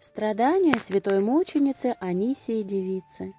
Страдания святой мученицы Анисии Девицы.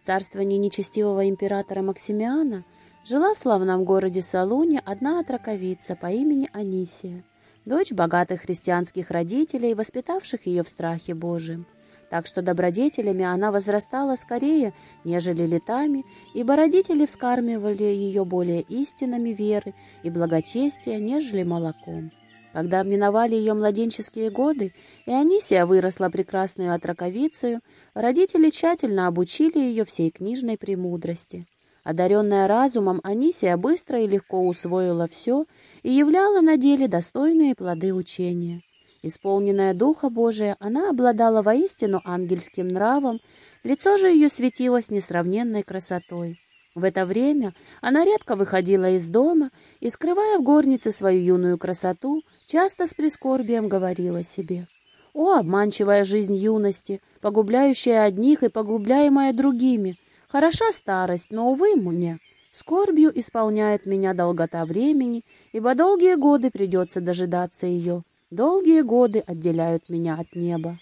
Царствование нечестивого императора Максимиана жила в славном городе Салуне одна отраковица по имени Анисия, дочь богатых христианских родителей, воспитавших ее в страхе Божьем. Так что добродетелями она возрастала скорее, нежели летами, ибо родители вскармливали ее более истинами веры и благочестия, нежели молоком. Когда миновали ее младенческие годы, и Анисия выросла прекрасную отраковицею, родители тщательно обучили ее всей книжной премудрости. Одаренная разумом, Анисия быстро и легко усвоила все и являла на деле достойные плоды учения. Исполненная Духа Божия, она обладала воистину ангельским нравом, лицо же ее светилось несравненной красотой. В это время она редко выходила из дома и, скрывая в горнице свою юную красоту, часто с прискорбием говорила себе. «О, обманчивая жизнь юности, погубляющая одних и погубляемая другими! Хороша старость, но, увы, мне!» Скорбью исполняет меня долгота времени, ибо долгие годы придется дожидаться ее. Долгие годы отделяют меня от неба.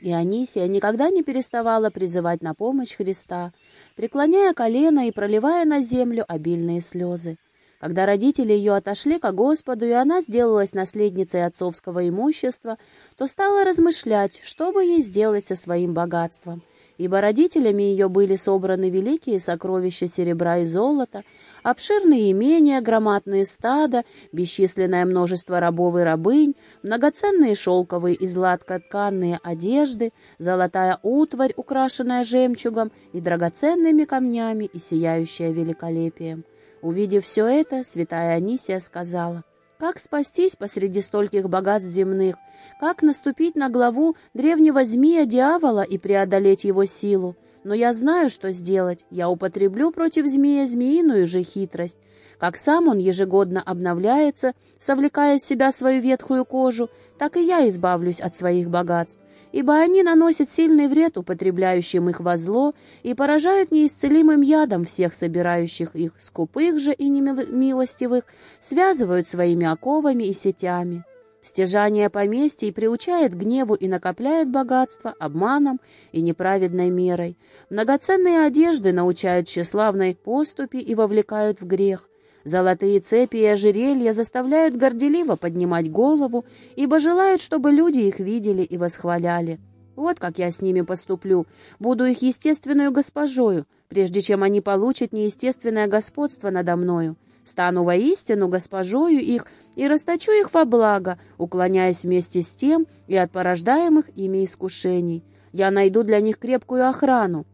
И Анисия никогда не переставала призывать на помощь Христа, преклоняя колено и проливая на землю обильные слезы. Когда родители ее отошли ко Господу, и она сделалась наследницей отцовского имущества, то стала размышлять, что бы ей сделать со своим богатством. Ибо родителями ее были собраны великие сокровища серебра и золота, обширные имения, громадные стада, бесчисленное множество рабов и рабынь, многоценные шелковые и златкотканные одежды, золотая утварь, украшенная жемчугом и драгоценными камнями и сияющая великолепием. Увидев все это, святая Анисия сказала, «Как спастись посреди стольких богатств земных? Как наступить на главу древнего змея-дьявола и преодолеть его силу? Но я знаю, что сделать. Я употреблю против змея змеиную же хитрость. Как сам он ежегодно обновляется, совлекая с себя свою ветхую кожу, так и я избавлюсь от своих богатств ибо они наносят сильный вред употребляющим их во зло и поражают неисцелимым ядом всех собирающих их, скупых же и немилостивых, связывают своими оковами и сетями. Стяжание поместий приучает гневу и накопляет богатство обманом и неправедной мерой. Многоценные одежды научают тщеславной поступи и вовлекают в грех. Золотые цепи и ожерелья заставляют горделиво поднимать голову, ибо желают, чтобы люди их видели и восхваляли. Вот как я с ними поступлю. Буду их естественную госпожою, прежде чем они получат неестественное господство надо мною. Стану воистину госпожою их и расточу их во благо, уклоняясь вместе с тем и от порождаемых ими искушений. Я найду для них крепкую охрану,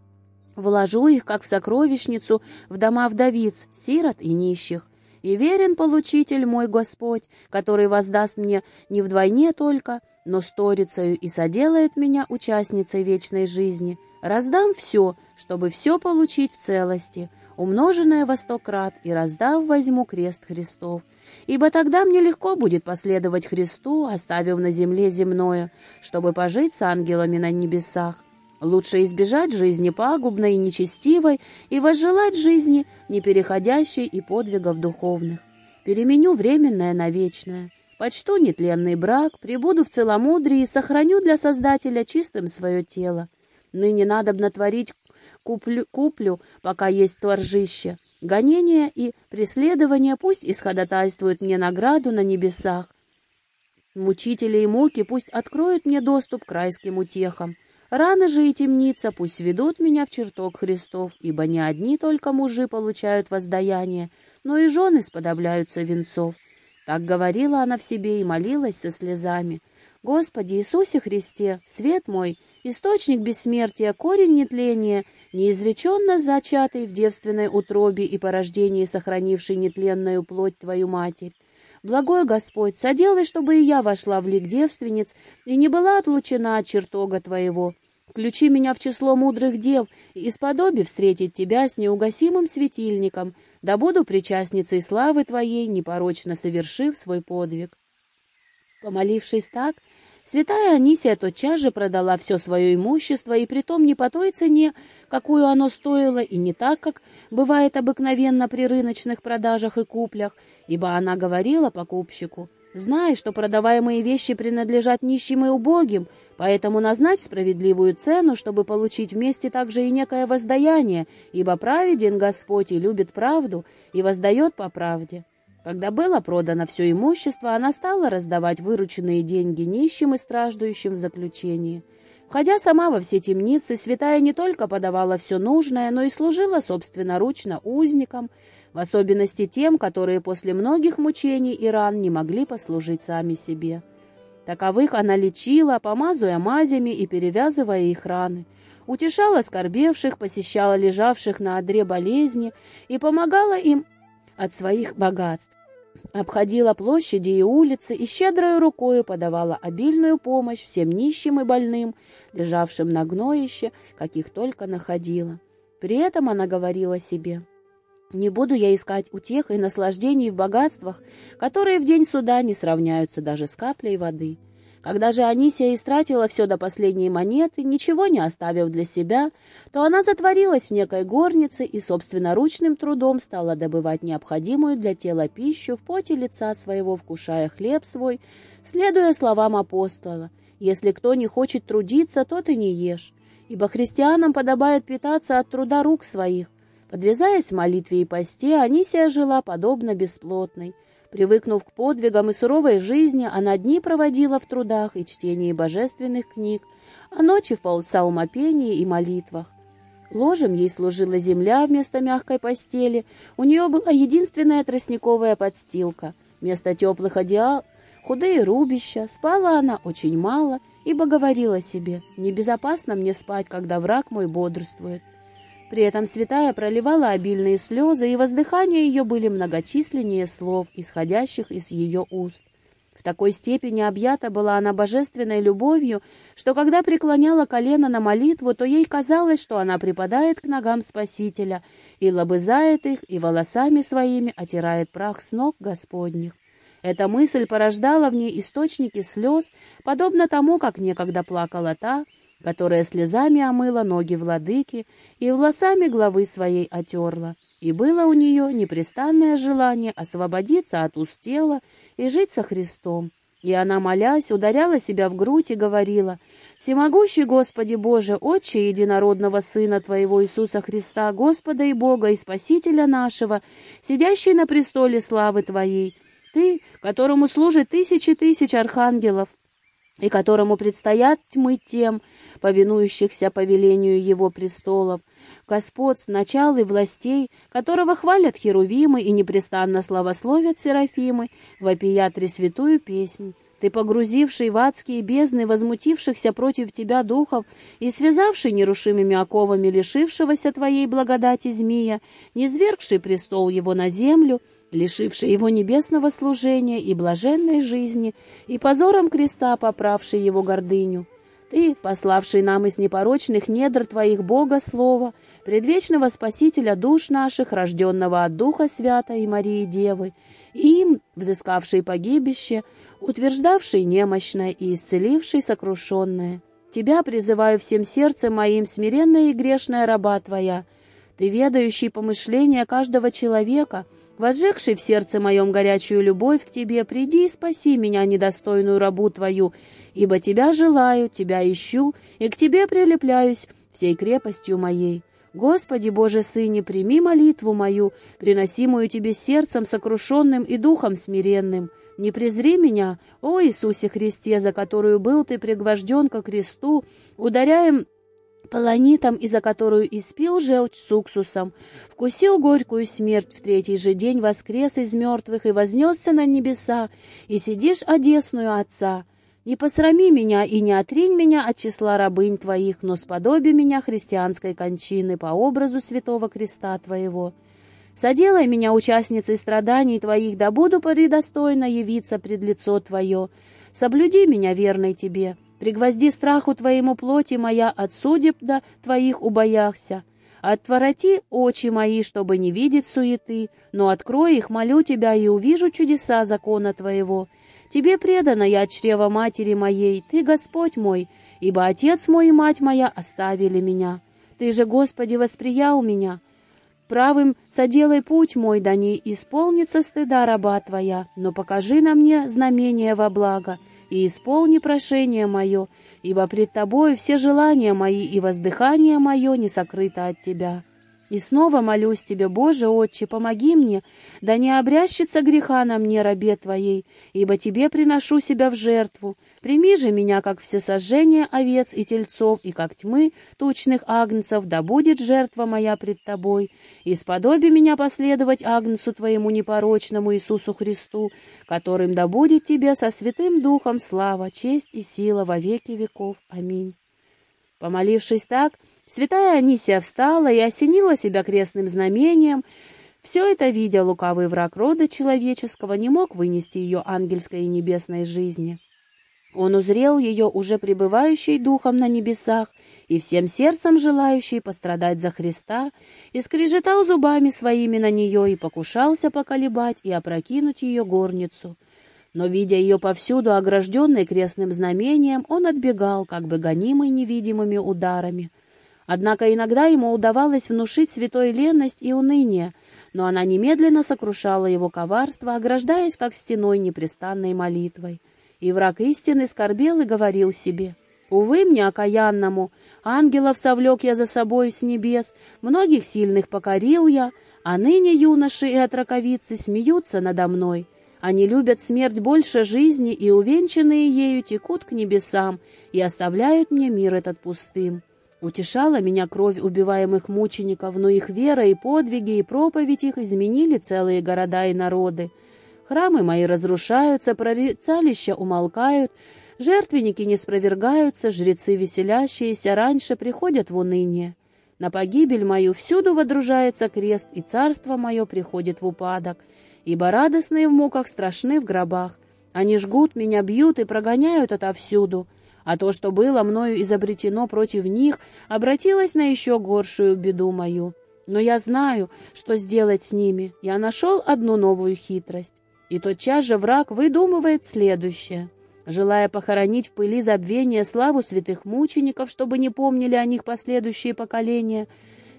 Вложу их, как в сокровищницу, в дома вдовиц, сирот и нищих. И верен получитель мой Господь, который воздаст мне не вдвойне только, но сторицею и соделает меня участницей вечной жизни. Раздам все, чтобы все получить в целости, умноженное во сто крат, и раздав возьму крест Христов. Ибо тогда мне легко будет последовать Христу, оставив на земле земное, чтобы пожить с ангелами на небесах. Лучше избежать жизни пагубной и нечестивой и возжелать жизни, не переходящей и подвигов духовных. Переменю временное на вечное. Почту нетленный брак, прибуду в целомудрии и сохраню для Создателя чистым свое тело. Ныне надобно творить куплю, куплю пока есть торжище. Гонения и преследования пусть исходотайствуют мне награду на небесах. Мучители и муки пусть откроют мне доступ к райским утехам. Раны же и темница пусть ведут меня в чертог Христов, ибо не одни только мужи получают воздаяние, но и жены сподобляются венцов. Так говорила она в себе и молилась со слезами. Господи Иисусе Христе, свет мой, источник бессмертия, корень нетления, неизреченно зачатый в девственной утробе и порождении сохранивший нетленную плоть Твою Матерь. Благой Господь, соделай, чтобы и я вошла в лик девственниц и не была отлучена от чертога Твоего. Включи меня в число мудрых дев и исподоби встретить Тебя с неугасимым светильником, да буду причастницей славы Твоей, непорочно совершив свой подвиг. Помолившись так, Святая Анисия тотчас же продала все свое имущество, и притом не по той цене, какую оно стоило, и не так, как бывает обыкновенно при рыночных продажах и куплях, ибо она говорила покупщику, Знай, что продаваемые вещи принадлежат нищим и убогим, поэтому назначь справедливую цену, чтобы получить вместе также и некое воздаяние, ибо праведен Господь и любит правду, и воздает по правде». Когда было продано все имущество, она стала раздавать вырученные деньги нищим и страждущим в заключении. Входя сама во все темницы, святая не только подавала все нужное, но и служила собственноручно узникам, в особенности тем, которые после многих мучений и ран не могли послужить сами себе. Таковых она лечила, помазывая мазями и перевязывая их раны, утешала скорбевших, посещала лежавших на одре болезни и помогала им от своих богатств обходила площади и улицы и щедрой рукою подавала обильную помощь всем нищим и больным, лежавшим на гноище, каких только находила. При этом она говорила себе, «Не буду я искать утех и наслаждений в богатствах, которые в день суда не сравняются даже с каплей воды». Когда же Анисия истратила все до последней монеты, ничего не оставив для себя, то она затворилась в некой горнице и собственноручным трудом стала добывать необходимую для тела пищу в поте лица своего, вкушая хлеб свой, следуя словам апостола «Если кто не хочет трудиться, то ты не ешь, ибо христианам подобает питаться от труда рук своих». Подвязаясь в молитве и посте, Анисия жила подобно бесплотной – Привыкнув к подвигам и суровой жизни, она дни проводила в трудах и чтении божественных книг, а ночи в псалмопении и молитвах. Ложем ей служила земля вместо мягкой постели, у нее была единственная тростниковая подстилка. Вместо теплых одеял худые рубища, спала она очень мало, ибо говорила себе, «Небезопасно мне спать, когда враг мой бодрствует». При этом святая проливала обильные слезы, и воздыхания ее были многочисленнее слов, исходящих из ее уст. В такой степени объята была она божественной любовью, что когда преклоняла колено на молитву, то ей казалось, что она припадает к ногам Спасителя и лобызает их, и волосами своими отирает прах с ног Господних. Эта мысль порождала в ней источники слез, подобно тому, как некогда плакала та, которая слезами омыла ноги владыки и волосами главы своей отерла. И было у нее непрестанное желание освободиться от уст тела и жить со Христом. И она, молясь, ударяла себя в грудь и говорила, «Всемогущий Господи Боже, Отче единородного Сына Твоего Иисуса Христа, Господа и Бога и Спасителя нашего, сидящий на престоле славы Твоей, Ты, которому служат тысячи тысяч архангелов, и которому предстоят тьмы тем, повинующихся повелению его престолов, Господь с начал и властей, которого хвалят херувимы и непрестанно славословят серафимы, вопия святую песнь. Ты, погрузивший в адские бездны возмутившихся против тебя духов и связавший нерушимыми оковами лишившегося твоей благодати змея, низвергший престол его на землю, лишивший его небесного служения и блаженной жизни, и позором креста поправший его гордыню. Ты, пославший нам из непорочных недр Твоих Бога Слова, предвечного Спасителя душ наших, рожденного от Духа Свята и Марии Девы, им, взыскавший погибище, утверждавший немощное и исцеливший сокрушенное. Тебя призываю всем сердцем моим, смиренная и грешная раба Твоя, Ты, ведающий помышления каждого человека, — Возжегший в сердце моем горячую любовь к Тебе, приди и спаси меня, недостойную рабу Твою, ибо Тебя желаю, Тебя ищу, и к Тебе прилепляюсь всей крепостью моей. Господи Боже Сыне, прими молитву мою, приносимую Тебе сердцем сокрушенным и духом смиренным. Не презри меня, о Иисусе Христе, за которую был Ты пригвожден ко кресту, ударяем полонитом, из-за которую испил желчь с уксусом, вкусил горькую смерть, в третий же день воскрес из мертвых и вознесся на небеса, и сидишь одесную Отца. Не посрами меня и не отринь меня от числа рабынь Твоих, но сподоби меня христианской кончины по образу святого креста Твоего. Соделай меня участницей страданий Твоих, да буду предостойно явиться пред лицо Твое. Соблюди меня верной Тебе» Пригвозди страху твоему плоти моя от судеб да твоих убояхся. Отвороти очи мои, чтобы не видеть суеты, но открой их, молю тебя, и увижу чудеса закона твоего. Тебе предана я от чрева матери моей, ты Господь мой, ибо отец мой и мать моя оставили меня. Ты же, Господи, восприял меня. правым соделай путь мой, да не исполнится стыда раба твоя, но покажи на мне знамение во благо, и исполни прошение мое, ибо пред тобою все желания мои и воздыхание мое не сокрыто от тебя». И снова молюсь тебе, Боже, Отче, помоги мне, да не обрящется греха на мне, рабе Твоей, ибо Тебе приношу себя в жертву. Прими же меня, как всесожжение овец и тельцов, и как тьмы тучных агнцев, да будет жертва моя пред Тобой. И сподоби меня последовать агнцу Твоему непорочному Иисусу Христу, которым да будет Тебе со Святым Духом слава, честь и сила во веки веков. Аминь. Помолившись так, Святая Анисия встала и осенила себя крестным знамением. Все это, видя лукавый враг рода человеческого, не мог вынести ее ангельской и небесной жизни. Он узрел ее, уже пребывающей духом на небесах, и всем сердцем желающей пострадать за Христа, и скрежетал зубами своими на нее, и покушался поколебать и опрокинуть ее горницу. Но, видя ее повсюду, огражденной крестным знамением, он отбегал, как бы гонимый невидимыми ударами — Однако иногда ему удавалось внушить святой ленность и уныние, но она немедленно сокрушала его коварство, ограждаясь как стеной непрестанной молитвой. И враг истины скорбел и говорил себе, «Увы мне, окаянному, ангелов совлек я за собой с небес, многих сильных покорил я, а ныне юноши и отраковицы смеются надо мной». Они любят смерть больше жизни, и, увенчанные ею, текут к небесам и оставляют мне мир этот пустым. Утешала меня кровь убиваемых мучеников, но их вера и подвиги, и проповедь их изменили целые города и народы. Храмы мои разрушаются, прорицалища умолкают, жертвенники не спровергаются, жрецы, веселящиеся, раньше приходят в уныние. На погибель мою всюду водружается крест, и царство мое приходит в упадок, ибо радостные в муках страшны в гробах. Они жгут меня, бьют и прогоняют отовсюду а то, что было мною изобретено против них, обратилось на еще горшую беду мою. Но я знаю, что сделать с ними. Я нашел одну новую хитрость. И тотчас же враг выдумывает следующее. Желая похоронить в пыли забвения славу святых мучеников, чтобы не помнили о них последующие поколения,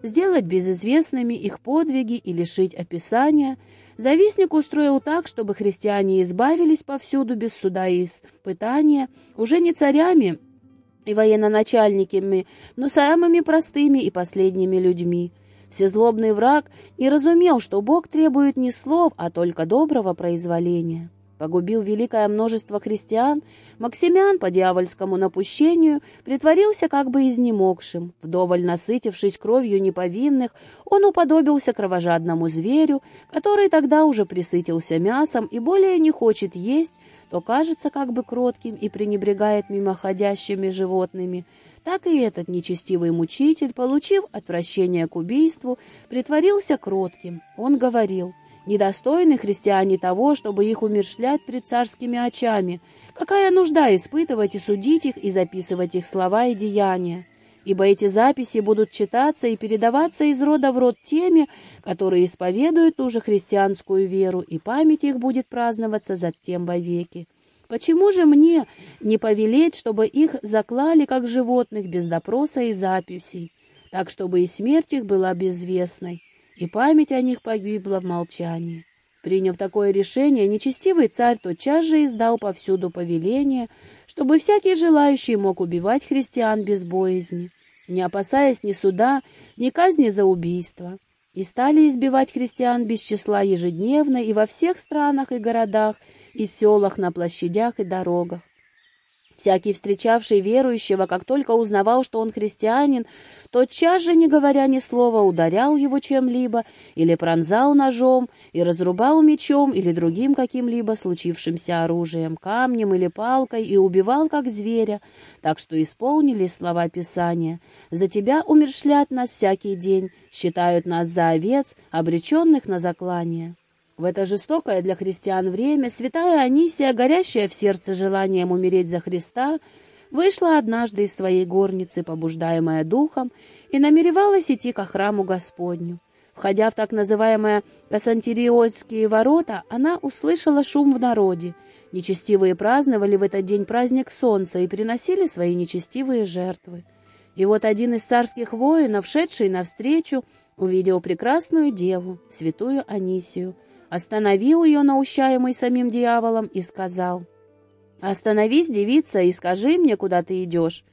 сделать безызвестными их подвиги и лишить описания — Завистник устроил так, чтобы христиане избавились повсюду без суда и испытания, уже не царями и военноначальниками, но самыми простыми и последними людьми. Всезлобный враг не разумел, что Бог требует не слов, а только доброго произволения погубил великое множество христиан, Максимиан по дьявольскому напущению притворился как бы изнемогшим. Вдоволь насытившись кровью неповинных, он уподобился кровожадному зверю, который тогда уже присытился мясом и более не хочет есть, то кажется как бы кротким и пренебрегает мимоходящими животными. Так и этот нечестивый мучитель, получив отвращение к убийству, притворился кротким. Он говорил — Недостойны христиане того, чтобы их умершлять пред царскими очами. Какая нужда испытывать и судить их, и записывать их слова и деяния? Ибо эти записи будут читаться и передаваться из рода в род теми, которые исповедуют ту же христианскую веру, и память их будет праздноваться затем вовеки. Почему же мне не повелеть, чтобы их заклали, как животных, без допроса и записей, так, чтобы и смерть их была безвестной? И память о них погибла в молчании. Приняв такое решение, нечестивый царь тотчас же издал повсюду повеление, чтобы всякий желающий мог убивать христиан без боязни, не опасаясь ни суда, ни казни за убийство. И стали избивать христиан без числа ежедневно и во всех странах и городах, и селах, на площадях и дорогах. Всякий встречавший верующего, как только узнавал, что он христианин, тотчас же, не говоря ни слова, ударял его чем-либо, или пронзал ножом, и разрубал мечом или другим каким-либо случившимся оружием, камнем или палкой, и убивал, как зверя, так что исполнили слова Писания. «За тебя умершлят нас всякий день, считают нас за овец, обреченных на заклание». В это жестокое для христиан время святая Анисия, горящая в сердце желанием умереть за Христа, вышла однажды из своей горницы, побуждаемая духом, и намеревалась идти ко храму Господню. Входя в так называемые Кассантериозские ворота, она услышала шум в народе. Нечестивые праздновали в этот день праздник солнца и приносили свои нечестивые жертвы. И вот один из царских воинов, шедший навстречу, увидел прекрасную деву, святую Анисию, остановил ее, наущаемый самим дьяволом, и сказал, «Остановись, девица, и скажи мне, куда ты идешь».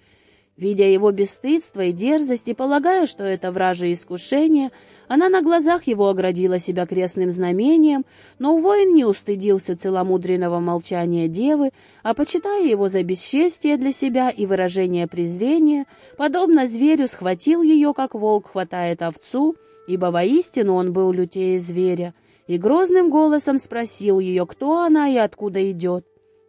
Видя его бесстыдство и дерзость, и полагая, что это вражие искушение, она на глазах его оградила себя крестным знамением, но воин не устыдился целомудренного молчания девы, а, почитая его за бесчестие для себя и выражение презрения, подобно зверю схватил ее, как волк хватает овцу, ибо воистину он был лютее зверя, и грозным голосом спросил ее, кто она и откуда идет.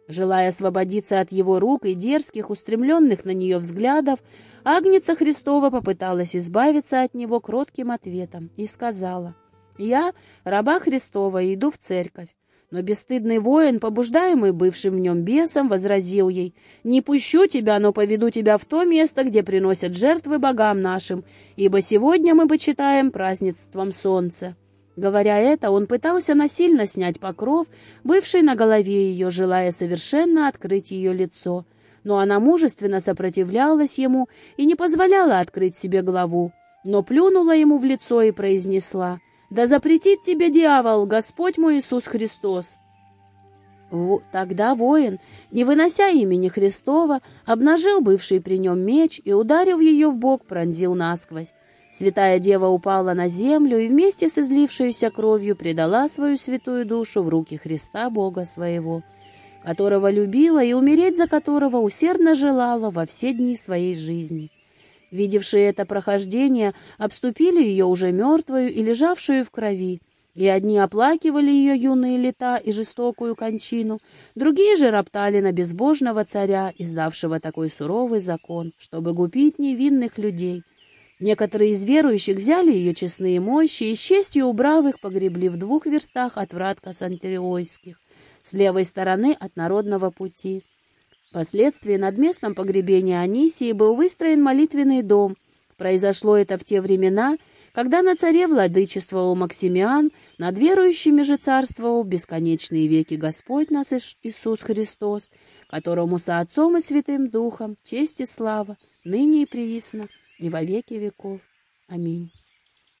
Желая освободиться от его рук и дерзких, устремленных на нее взглядов, Агница Христова попыталась избавиться от него кротким ответом и сказала, «Я, раба Христова, иду в церковь». Но бесстыдный воин, побуждаемый бывшим в нем бесом, возразил ей, «Не пущу тебя, но поведу тебя в то место, где приносят жертвы богам нашим, ибо сегодня мы почитаем празднеством солнца». Говоря это, он пытался насильно снять покров, бывший на голове ее, желая совершенно открыть ее лицо. Но она мужественно сопротивлялась ему и не позволяла открыть себе главу, но плюнула ему в лицо и произнесла «Да запретит тебе дьявол, Господь мой Иисус Христос!» Тогда воин, не вынося имени Христова, обнажил бывший при нем меч и, ударив ее в бок, пронзил насквозь. Святая Дева упала на землю и вместе с излившейся кровью предала свою святую душу в руки Христа Бога своего, которого любила и умереть за которого усердно желала во все дни своей жизни. Видевшие это прохождение, обступили ее уже мертвую и лежавшую в крови, и одни оплакивали ее юные лета и жестокую кончину, другие же роптали на безбожного царя, издавшего такой суровый закон, чтобы губить невинных людей — Некоторые из верующих взяли ее честные мощи и с честью убрав их погребли в двух верстах от врат Кассантериойских, с левой стороны от народного пути. Впоследствии над местом погребения Анисии был выстроен молитвенный дом. Произошло это в те времена, когда на царе владычествовал Максимиан, над верующими же царствовал бесконечные веки Господь нас Иисус Христос, которому со Отцом и Святым Духом честь и слава, ныне и приисно, и во веки веков. Аминь.